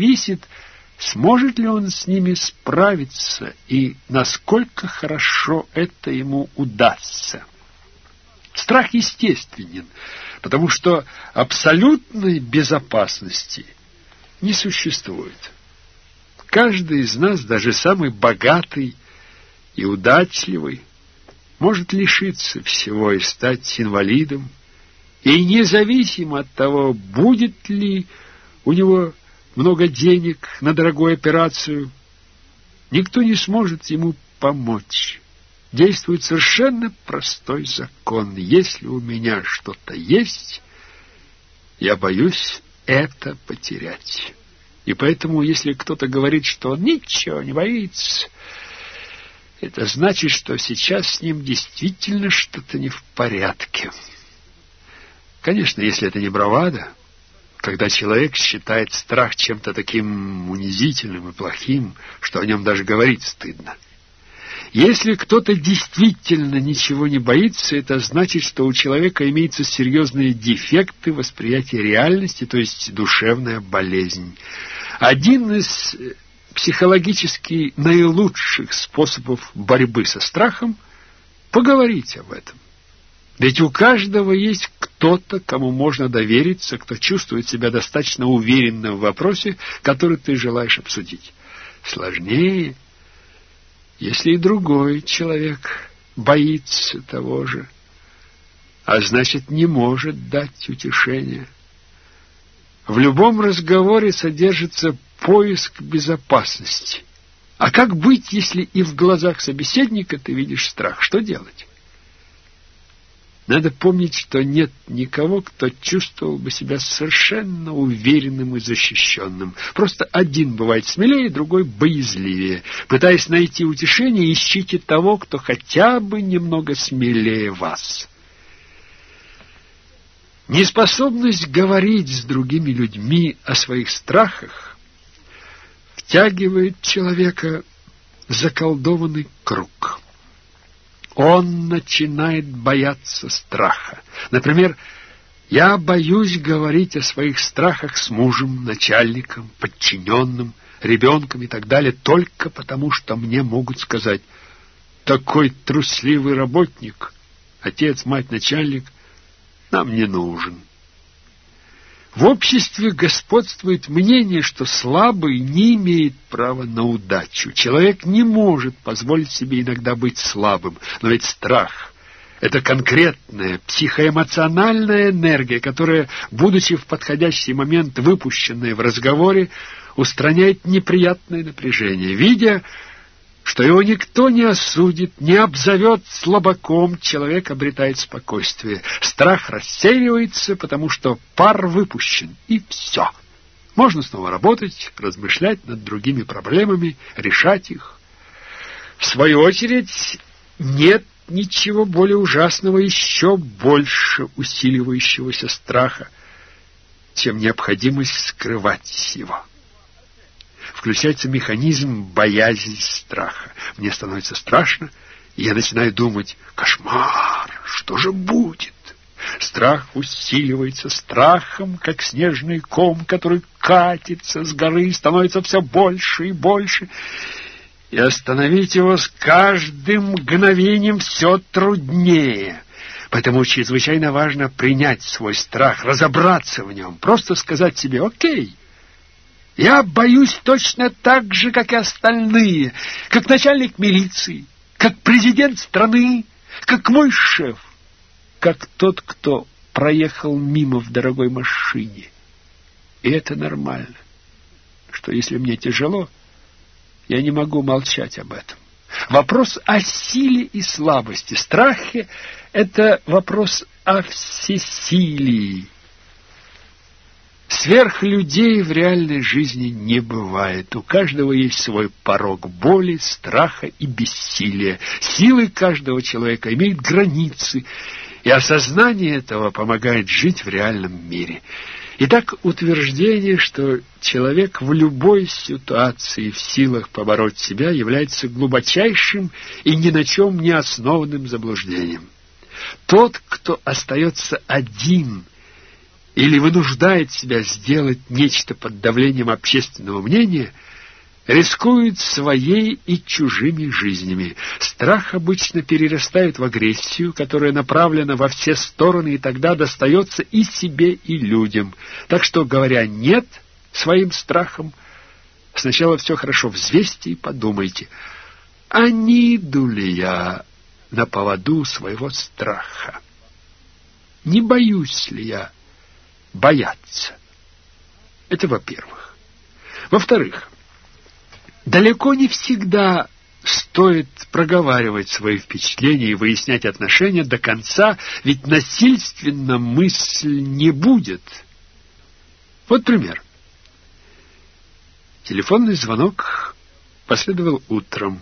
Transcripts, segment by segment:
зависит, сможет ли он с ними справиться и насколько хорошо это ему удастся. Страх естественен, потому что абсолютной безопасности не существует. Каждый из нас, даже самый богатый и удачливый, может лишиться всего и стать инвалидом, и независимо от того, будет ли у него много денег на дорогую операцию, никто не сможет ему помочь. Действует совершенно простой закон. Если у меня что-то есть, я боюсь это потерять. И поэтому, если кто-то говорит, что он ничего не боится, это значит, что сейчас с ним действительно что-то не в порядке. Конечно, если это не бравада, когда человек считает страх чем-то таким унизительным и плохим, что о нем даже говорить стыдно. Если кто-то действительно ничего не боится, это значит, что у человека имеются серьезные дефекты восприятия реальности, то есть душевная болезнь. Один из э, психологически наилучших способов борьбы со страхом — поговорить об этом. Ведь у каждого есть кто-то, кому можно довериться, кто чувствует себя достаточно уверенно в вопросе, который ты желаешь обсудить. Сложнее — если и другой человек боится того же, а значит, не может дать утешения. В любом разговоре содержится поиск безопасности. А как быть, если и в глазах собеседника ты видишь страх? Что делать? Надо помнить, что нет никого, кто чувствовал бы себя совершенно уверенным и защищенным. Просто один бывает смелее, другой боязливее. Пытаясь найти утешение, ищите того, кто хотя бы немного смелее вас. Неспособность говорить с другими людьми о своих страхах втягивает человека в заколдованный круг он начинает бояться страха. Например, я боюсь говорить о своих страхах с мужем, начальником, подчиненным, ребенком и так далее, только потому, что мне могут сказать, такой трусливый работник, отец, мать, начальник, нам не нужен. В обществе господствует мнение, что слабый не имеет права на удачу. Человек не может позволить себе иногда быть слабым, но ведь страх — это конкретная психоэмоциональная энергия, которая, будучи в подходящий момент выпущенная в разговоре, устраняет неприятное напряжение. Видя, что его никто не осудит, не обзовет слабаком, человек обретает спокойствие. Страх рассеивается, потому что пар выпущен, и все. Можно снова работать, размышлять над другими проблемами, решать их. В свою очередь, нет ничего более ужасного, еще больше усиливающегося страха, чем необходимость скрывать его включается механизм боязни страха. Мне становится страшно, и я начинаю думать, кошмар, что же будет? Страх усиливается страхом, как снежный ком, который катится с горы, становится все больше и больше, и остановить его с каждым мгновением все труднее. Поэтому чрезвычайно важно принять свой страх, разобраться в нем, просто сказать себе «Окей, я боюсь точно так же, как и остальные, как начальник милиции, как президент страны, как мой шеф, как тот, кто проехал мимо в дорогой машине. И это нормально, что если мне тяжело, я не могу молчать об этом. Вопрос о силе и слабости, страхе — это вопрос о всесилии. Сверхлюдей в реальной жизни не бывает. У каждого есть свой порог боли, страха и бессилия. Силы каждого человека имеют границы, и осознание этого помогает жить в реальном мире. Итак, утверждение, что человек в любой ситуации в силах побороть себя, является глубочайшим и ни на чем не основанным заблуждением. Тот, кто остается один – или вынуждает себя сделать нечто под давлением общественного мнения, рискует своей и чужими жизнями. Страх обычно перерастает в агрессию, которая направлена во все стороны, и тогда достается и себе, и людям. Так что, говоря «нет» своим страхом, сначала все хорошо взвесьте и подумайте, а не иду ли я на поводу своего страха? Не боюсь ли я бояться? Это во-первых. Во-вторых, далеко не всегда стоит проговаривать свои впечатления и выяснять отношения до конца, ведь насильственно мысль не будет. Вот пример. Телефонный звонок последовал утром.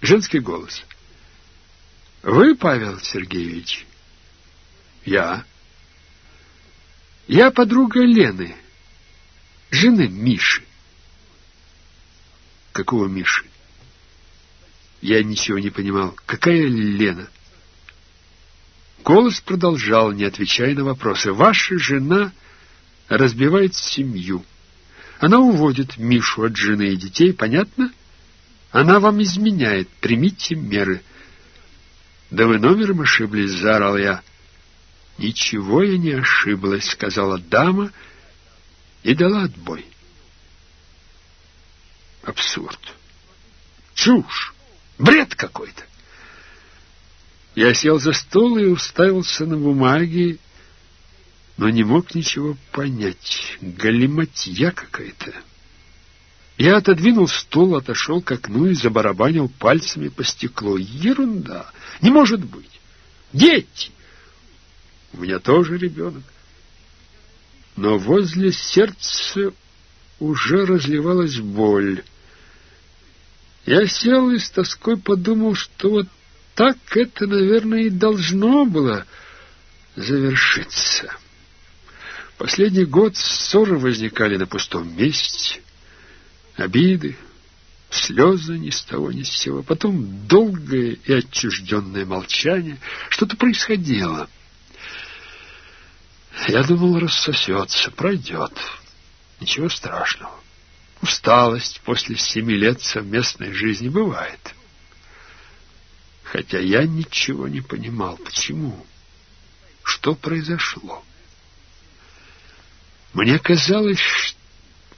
Женский голос. «Вы, Павел Сергеевич?» «Я». «Я подруга Лены, жены Миши». «Какого Миши?» Я ничего не понимал. «Какая Лена?» Голос продолжал, не отвечая на вопросы. «Ваша жена разбивает семью. Она уводит Мишу от жены и детей, понятно? Она вам изменяет. Примите меры». «Да вы номером ошиблись», — заорал я. «Ничего я не ошиблась», — сказала дама и дала отбой. Абсурд. Чушь. Бред какой-то. Я сел за стол и уставился на бумаги, но не мог ничего понять. Галиматья какая-то. Я отодвинул стул, отошел к окну и забарабанил пальцами по стеклу. Ерунда! Не может быть! Дети! У меня тоже ребенок. Но возле сердца уже разливалась боль. Я сел и с тоской подумал, что вот так это, наверное, и должно было завершиться. Последний год ссоры возникали на пустом месте обиды, слезы ни с того ни с сего, потом долгое и отчужденное молчание. Что-то происходило. Я думал, рассосется, пройдет. Ничего страшного. Усталость после семи лет совместной жизни бывает. Хотя я ничего не понимал. Почему? Что произошло? Мне казалось, что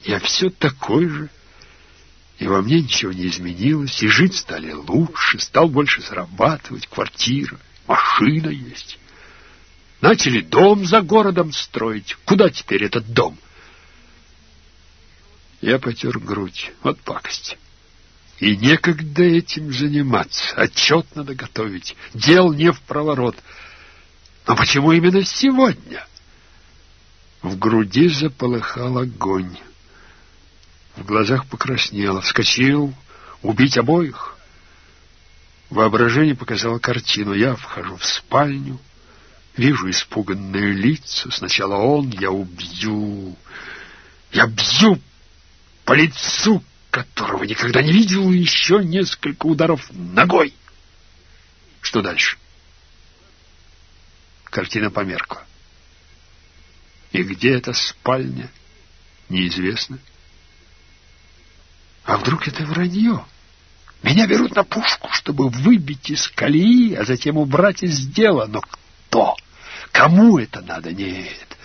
я все такой же, и во мне ничего не изменилось, и жить стали лучше, стал больше зарабатывать, квартира, машина есть. Начали дом за городом строить. Куда теперь этот дом? Я потер грудь. Вот пакость. И некогда этим заниматься. Отчет надо готовить. Дел не в проворот. Но почему именно сегодня? В груди заполыхал огонь. В глазах покраснело. Вскочил. Убить обоих. Воображение показало картину. Я вхожу в спальню. Вижу испуганные лица. Сначала он. Я убью. Я бью по лицу, которого никогда не видел, еще несколько ударов ногой. Что дальше? Картина померкла. И где эта спальня, неизвестно. А вдруг это вранье? Меня берут на пушку, чтобы выбить из колеи, а затем убрать из дела. Но кто? Кому это надо? Нет.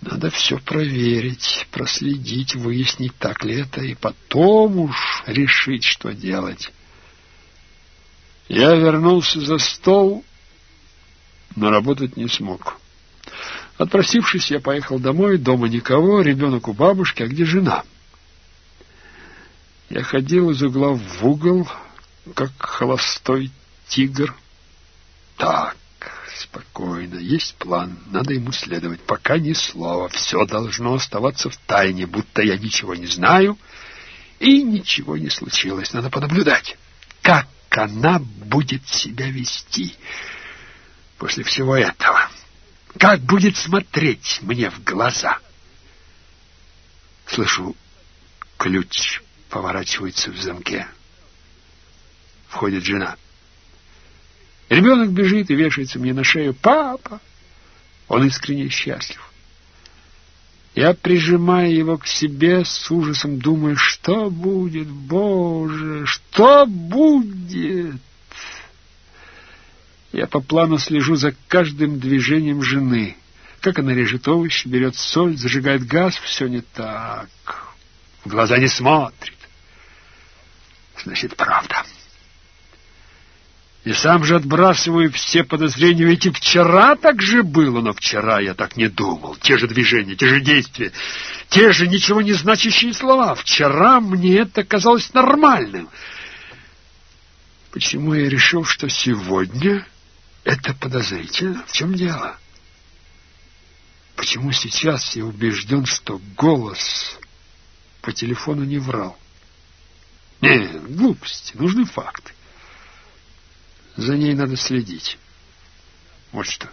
Надо все проверить, проследить, выяснить, так ли это, и потом уж решить, что делать. Я вернулся за стол, но работать не смог. Отпросившись, я поехал домой, дома никого, ребенок у бабушки, а где жена? — я ходил из угла в угол, как холостой тигр. Так, спокойно, есть план, надо ему следовать. Пока ни слова, все должно оставаться в тайне, будто я ничего не знаю, и ничего не случилось. Надо понаблюдать, как она будет себя вести после всего этого. Как будет смотреть мне в глаза. Слышу ключ поворачивается в замке. Входит жена. Ребенок бежит и вешается мне на шею. «Папа! Он искренне счастлив. Я прижимаю его к себе, с ужасом думаю, что будет, Боже, что будет? Я по плану слежу за каждым движением жены. Как она режет овощи, берет соль, зажигает газ, все не так. В глаза не смотрит. Значит, правда. И сам же отбрасываю все подозрения, ведь и вчера так же было, но вчера я так не думал. Те же движения, те же действия, те же ничего не значащие слова. Вчера мне это казалось нормальным. Почему я решил, что сегодня это подозрительно? В чем дело? Почему сейчас я убежден, что голос по телефону не врал? Нет, глупости, нужны факты. За ней надо следить. Вот что.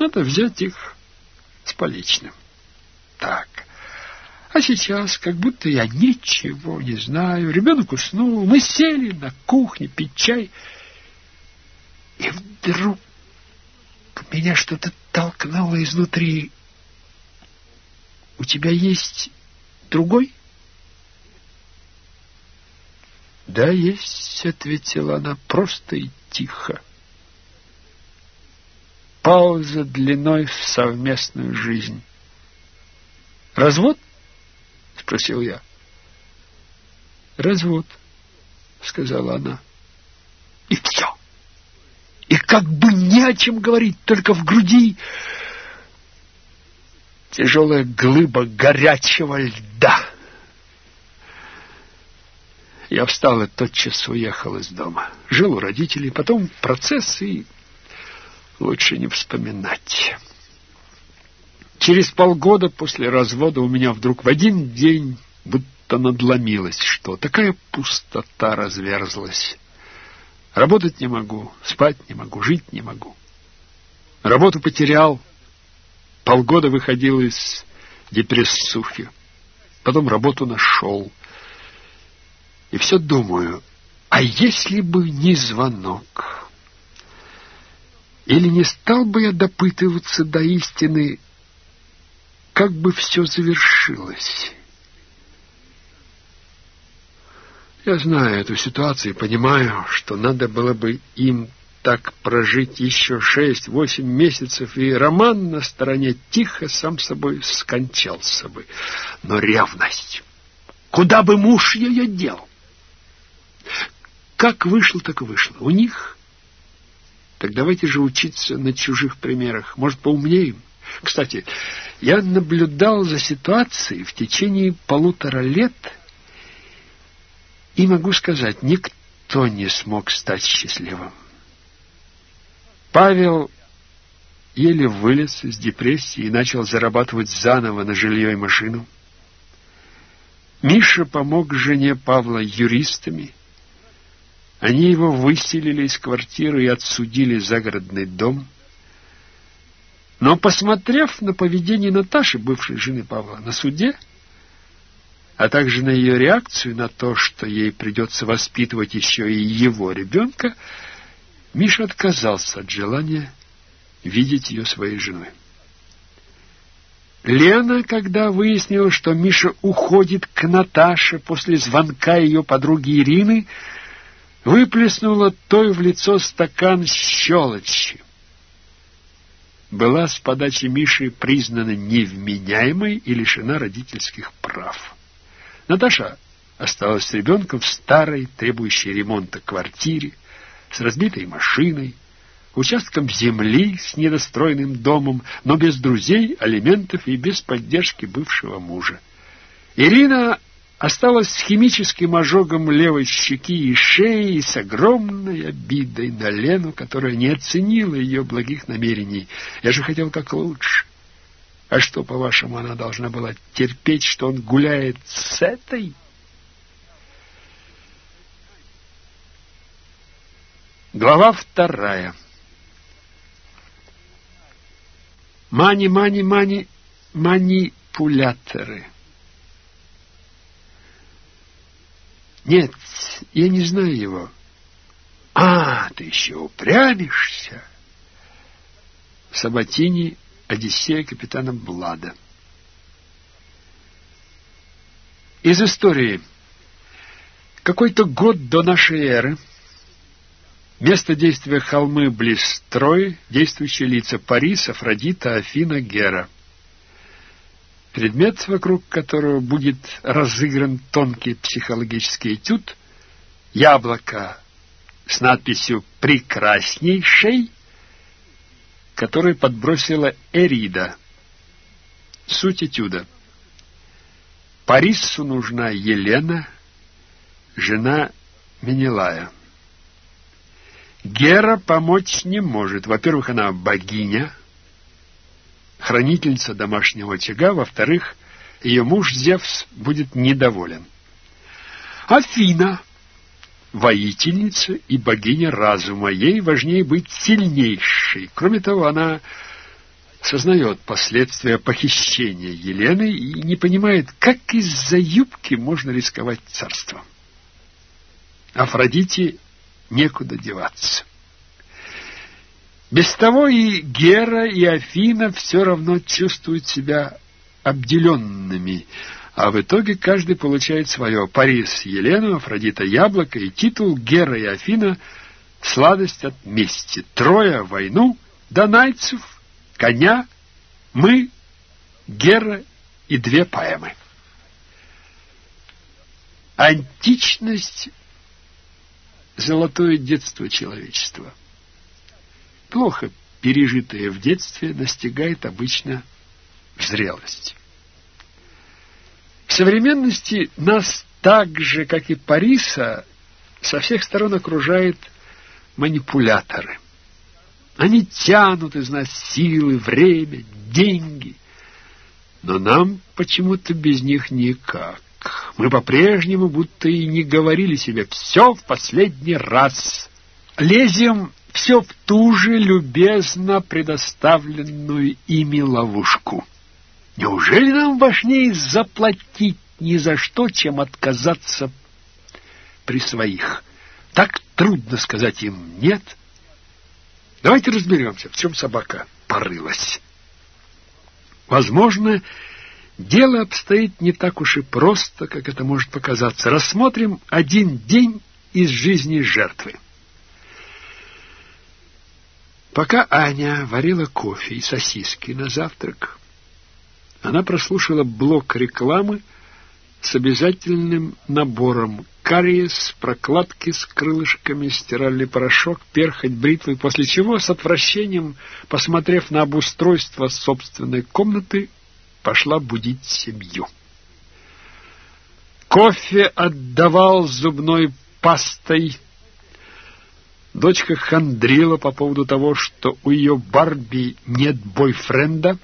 Надо взять их с поличным. Так. А сейчас, как будто я ничего не знаю. Ребенок уснул. Мы сели на кухне пить чай. И вдруг меня что-то толкнуло изнутри. У тебя есть другой? «Да, есть», — ответила она просто и тихо. Пауза длиной в совместную жизнь. «Развод?» — спросил я. «Развод», — сказала она. «И все. И как бы не о чем говорить, только в груди тяжелая глыба горячего льда». Я встал и тотчас уехал из дома. Жил у родителей, потом процесс и лучше не вспоминать. Через полгода после развода у меня вдруг в один день будто надломилось что. Такая пустота разверзлась. Работать не могу, спать не могу, жить не могу. Работу потерял, полгода выходил из депрессухи. Потом работу нашел — и все думаю, а если бы не звонок? Или не стал бы я допытываться до истины, как бы все завершилось? Я знаю эту ситуацию и понимаю, что надо было бы им так прожить еще шесть-восемь месяцев, и роман на стороне тихо сам собой скончался бы. Но ревность... Куда бы муж ее дел? Как вышло, так вышло. У них... Так давайте же учиться на чужих примерах. Может, поумнеем? Кстати, я наблюдал за ситуацией в течение полутора лет и могу сказать, никто не смог стать счастливым. Павел еле вылез из депрессии и начал зарабатывать заново на жилье и машину. Миша помог жене Павла юристами – они его выселили из квартиры и отсудили загородный дом. Но, посмотрев на поведение Наташи, бывшей жены Павла, на суде, а также на ее реакцию на то, что ей придется воспитывать еще и его ребенка, Миша отказался от желания видеть ее своей женой. Лена, когда выяснила, что Миша уходит к Наташе после звонка ее подруги Ирины, выплеснула той в лицо стакан щелочи. Была с подачи Миши признана невменяемой и лишена родительских прав. Наташа осталась с ребенком в старой, требующей ремонта квартире, с разбитой машиной, участком земли с недостроенным домом, но без друзей, алиментов и без поддержки бывшего мужа. Ирина осталась с химическим ожогом левой щеки и шеи и с огромной обидой на Лену, которая не оценила ее благих намерений. Я же хотел как лучше. А что, по-вашему, она должна была терпеть, что он гуляет с этой? Глава вторая. Мани, мани, мани, манипуляторы. Нет, я не знаю его. А, ты еще упрямишься? Сабатини «Одиссея капитана Блада». Из истории. Какой-то год до нашей эры Место действия холмы близ Трои, действующие лица Парис, Афродита, Афина, Гера. Предмет, вокруг которого будет разыгран тонкий психологический этюд, яблоко с надписью «Прекраснейшей», который подбросила Эрида. Суть этюда. Парису нужна Елена, жена Менелая. Гера помочь не может. Во-первых, она богиня, хранительница домашнего очага. Во-вторых, ее муж Зевс будет недоволен. Афина — воительница и богиня разума. Ей важнее быть сильнейшей. Кроме того, она сознает последствия похищения Елены и не понимает, как из-за юбки можно рисковать царством. Афродите некуда деваться. Без того и Гера, и Афина все равно чувствуют себя обделенными, а в итоге каждый получает свое. Парис — Елену, Афродита — Яблоко, и титул Гера и Афина — сладость от мести. Трое — войну, Донайцев, коня, мы, Гера и две поэмы. Античность золотое детство человечества. Плохо пережитое в детстве настигает обычно в зрелости. В современности нас так же, как и Париса, со всех сторон окружают манипуляторы. Они тянут из нас силы, время, деньги. Но нам почему-то без них никак. Мы по-прежнему будто и не говорили себе «все в последний раз». Лезем все в ту же любезно предоставленную ими ловушку. Неужели нам важнее заплатить ни за что, чем отказаться при своих? Так трудно сказать им «нет». Давайте разберемся, в чем собака порылась. Возможно, Дело обстоит не так уж и просто, как это может показаться. Рассмотрим один день из жизни жертвы. Пока Аня варила кофе и сосиски на завтрак, она прослушала блок рекламы с обязательным набором кариес, прокладки с крылышками, стиральный порошок, перхоть, бритвы, после чего с отвращением, посмотрев на обустройство собственной комнаты, пошла будить семью. Кофе отдавал зубной пастой. Дочка хандрила по поводу того, что у ее Барби нет бойфренда.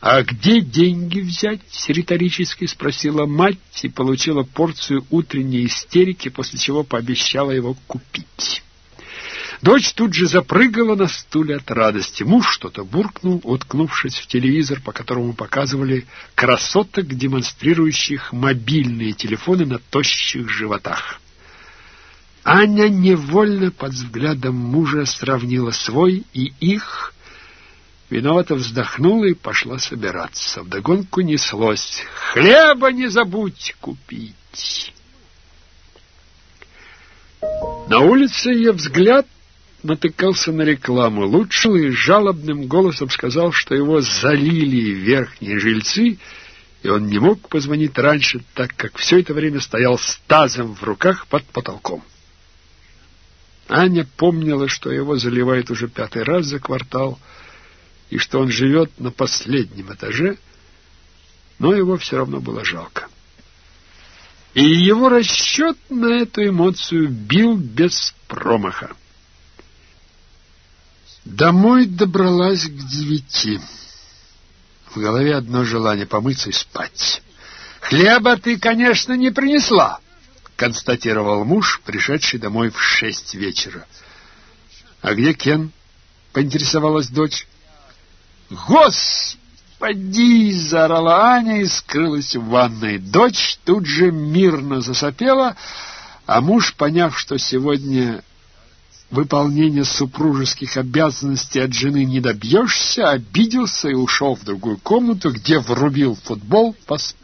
«А где деньги взять?» — риторически спросила мать и получила порцию утренней истерики, после чего пообещала его купить. Дочь тут же запрыгала на стуле от радости. Муж что-то буркнул, уткнувшись в телевизор, по которому показывали красоток, демонстрирующих мобильные телефоны на тощих животах. Аня невольно под взглядом мужа сравнила свой и их, виновато вздохнула и пошла собираться. Вдогонку неслось. «Хлеба не забудь купить!» На улице ее взгляд натыкался на рекламу. Лучший жалобным голосом сказал, что его залили верхние жильцы, и он не мог позвонить раньше, так как все это время стоял с тазом в руках под потолком. Аня помнила, что его заливают уже пятый раз за квартал, и что он живет на последнем этаже, но его все равно было жалко. И его расчет на эту эмоцию бил без промаха. Домой добралась к девяти. В голове одно желание — помыться и спать. «Хлеба ты, конечно, не принесла», — констатировал муж, пришедший домой в шесть вечера. «А где Кен?» — поинтересовалась дочь. «Господи!» — заорала Аня и скрылась в ванной. Дочь тут же мирно засопела, а муж, поняв, что сегодня выполнения супружеских обязанностей от жены не добьешься, обиделся и ушел в другую комнату, где врубил футбол по спутнику.